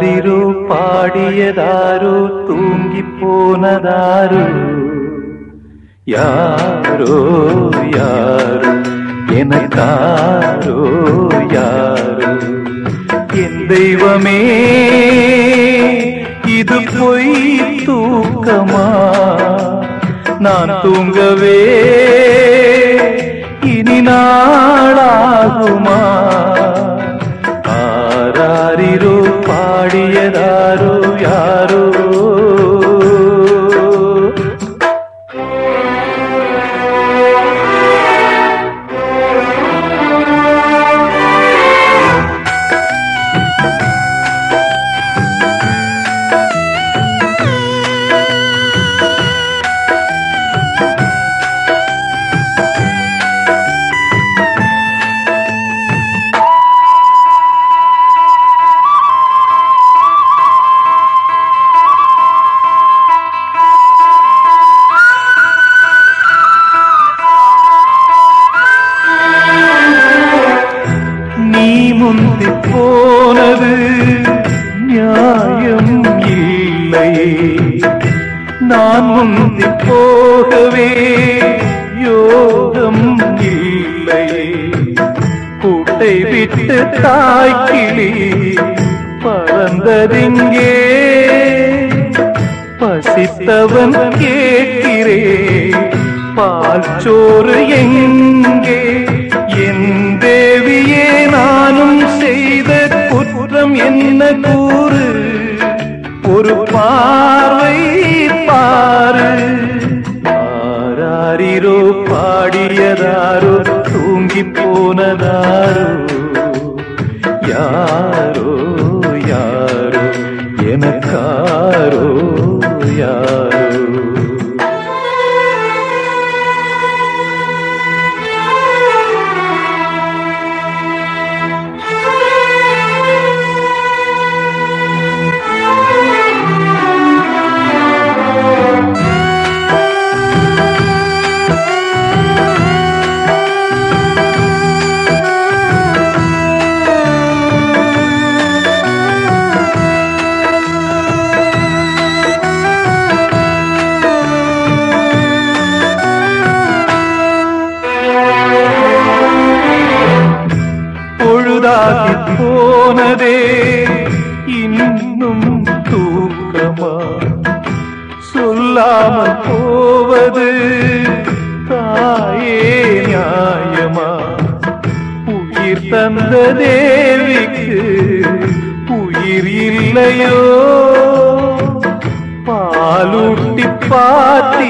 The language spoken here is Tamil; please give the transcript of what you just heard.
ஆராரிரோ பாடியதாரோ தூங்கி போனதாரோ யாரோ யாரோ எனக்காரோ யாரோ. என் தெய்வமே இது பொய் தூக்கமா? நான் தூங்கவே இனி நாளாகுமா? நீ முந்தி போனது நியாயம் இல்லையே நான் முந்தி போகவே யோகம் இல்லையே கூட்டை விட்டு தாய்க்கிளி பறந்ததிங்கே பசித்தவன் கேட்கிறே பால் சோறு எங்கே? எந்த குற்றம் என்ன கூறு? ஒரு பார்வை பாரு. ஆராரிரோ பாடியதாரோ தூங்கி போனதாரோ யார் பொழுதாகி போனதே இன்னும் தூக்கமா? சொல்லாமல் போவது தாயே நியாயமா? உயிர் தந்த தேவிக்கு உயிர் இல்லையோ? பாலூட்டி பால்